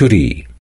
छुरी